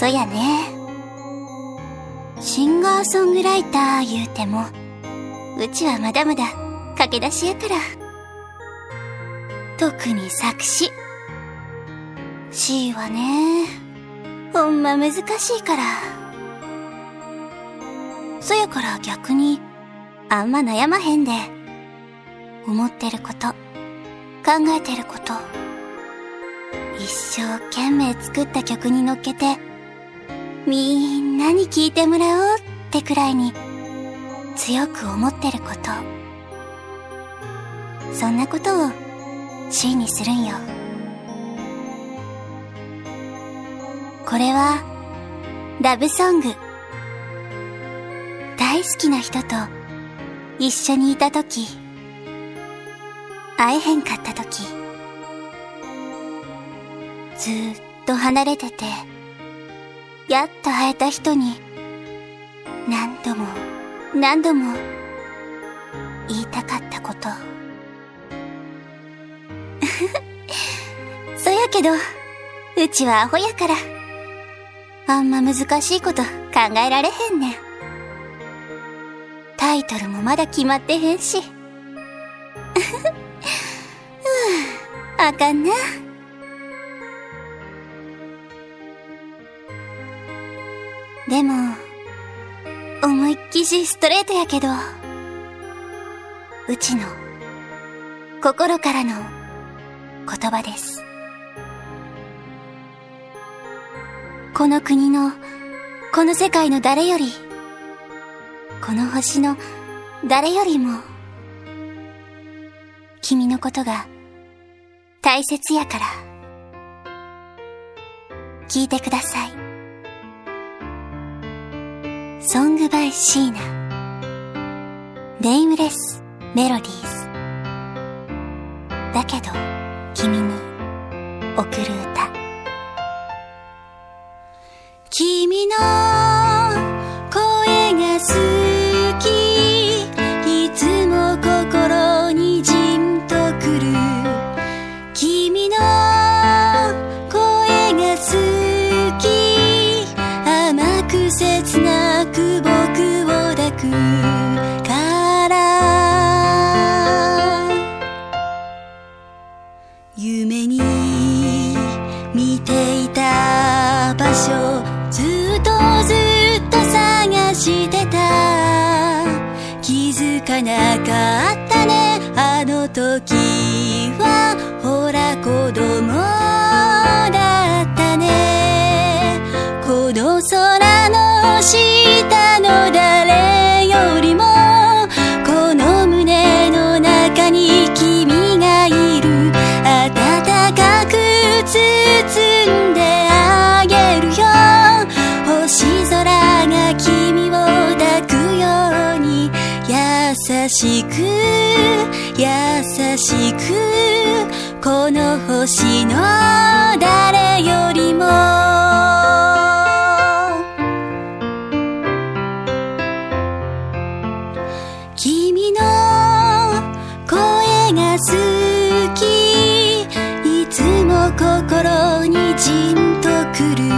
そやね。シンガーソングライター言うても、うちはまだまだ駆け出しやから。特に作詞。詩はね、ほんま難しいから。そやから逆に、あんま悩まへんで、思ってること、考えてること、一生懸命作った曲に乗っけて、みんなに聴いてもらおうってくらいに、強く思ってること。そんなことを、詩にするんよ。これは、ラブソング。大好きな人と一緒にいたとき、会えへんかったとき、ずっと離れてて、やっと会えた人に、何度も何度も言いたかったこと。そやけど、うちはアホやから、あんま難しいこと考えられへんねん。タイトルもまだ決まってへんし。うぅ、あかんな。でも、思いっきしストレートやけど、うちの心からの言葉です。この国の、この世界の誰より、この星の誰よりも、君のことが大切やから、聞いてください。ソングバイシーナ。ネイムレスメロディーズ。だけど君に送る歌なかったね。あの時はほら子供だったね。この空の下の誰よりもこの胸の中に君がいる。暖かく包しく優しくこの星の誰よりも。君の声が好き。いつも心にじんとくる。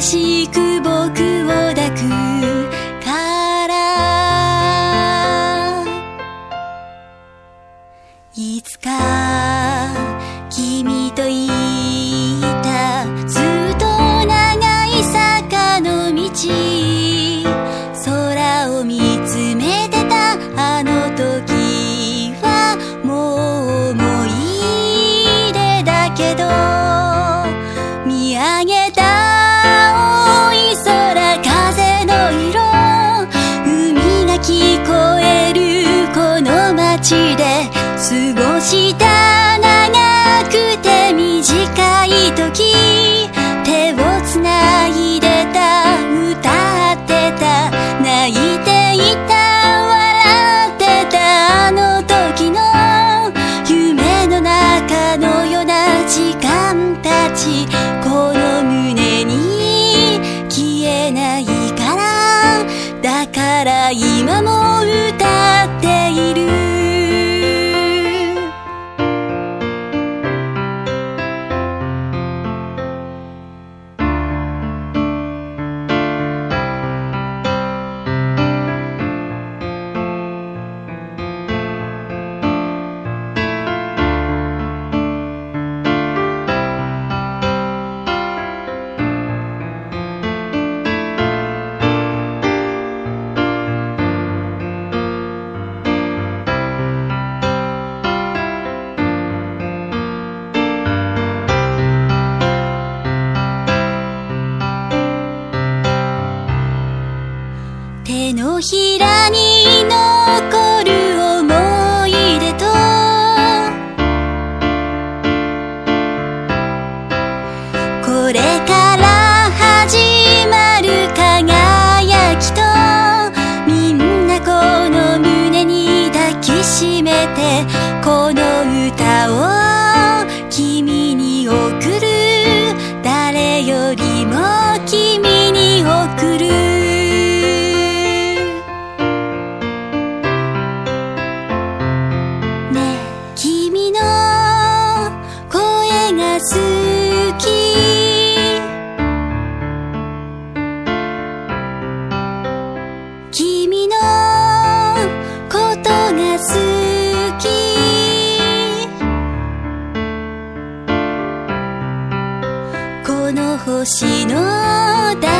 しく過ごした長くて短い時手をつないでた歌ってた泣いていた笑ってたあの時の夢の中のような時間たち。この胸に消えないから。だから今も星の